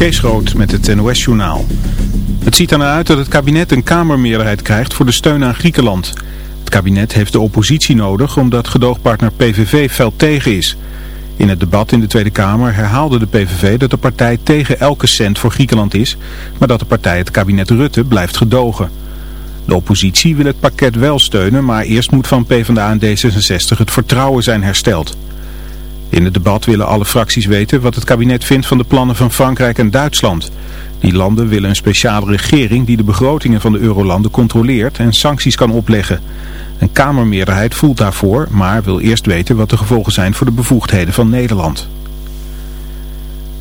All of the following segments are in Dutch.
Kees met het NOS-journaal. Het ziet ernaar uit dat het kabinet een kamermeerderheid krijgt voor de steun aan Griekenland. Het kabinet heeft de oppositie nodig omdat gedoogpartner PVV fel tegen is. In het debat in de Tweede Kamer herhaalde de PVV dat de partij tegen elke cent voor Griekenland is, maar dat de partij het kabinet Rutte blijft gedogen. De oppositie wil het pakket wel steunen, maar eerst moet van PvdA en D66 het vertrouwen zijn hersteld. In het debat willen alle fracties weten wat het kabinet vindt van de plannen van Frankrijk en Duitsland. Die landen willen een speciale regering die de begrotingen van de eurolanden controleert en sancties kan opleggen. Een kamermeerderheid voelt daarvoor, maar wil eerst weten wat de gevolgen zijn voor de bevoegdheden van Nederland.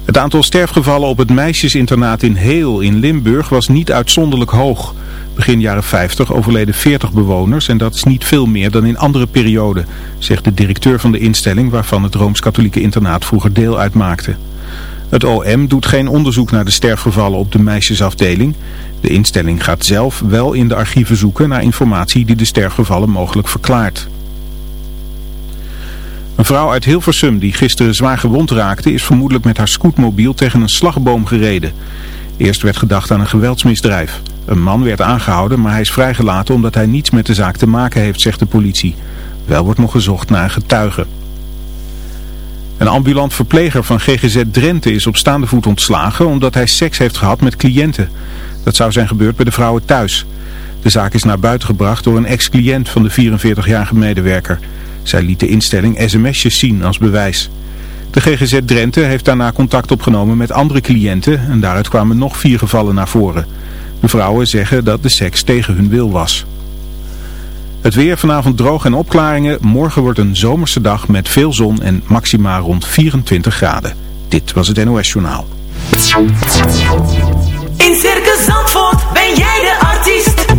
Het aantal sterfgevallen op het meisjesinternaat in Heel in Limburg was niet uitzonderlijk hoog. Begin jaren 50 overleden 40 bewoners en dat is niet veel meer dan in andere perioden, zegt de directeur van de instelling waarvan het Rooms-Katholieke internaat vroeger deel uitmaakte. Het OM doet geen onderzoek naar de sterfgevallen op de meisjesafdeling. De instelling gaat zelf wel in de archieven zoeken naar informatie die de sterfgevallen mogelijk verklaart. Een vrouw uit Hilversum die gisteren zwaar gewond raakte is vermoedelijk met haar scootmobiel tegen een slagboom gereden. Eerst werd gedacht aan een geweldsmisdrijf. Een man werd aangehouden, maar hij is vrijgelaten omdat hij niets met de zaak te maken heeft, zegt de politie. Wel wordt nog gezocht naar een getuige. Een ambulant verpleger van GGZ Drenthe is op staande voet ontslagen omdat hij seks heeft gehad met cliënten. Dat zou zijn gebeurd bij de vrouwen thuis. De zaak is naar buiten gebracht door een ex-cliënt van de 44-jarige medewerker. Zij liet de instelling sms'jes zien als bewijs. De GGZ Drenthe heeft daarna contact opgenomen met andere cliënten en daaruit kwamen nog vier gevallen naar voren. De vrouwen zeggen dat de seks tegen hun wil was. Het weer vanavond droog en opklaringen. Morgen wordt een zomerse dag met veel zon en maxima rond 24 graden. Dit was het NOS Journaal. In Circus Zandvoort ben jij de artiest.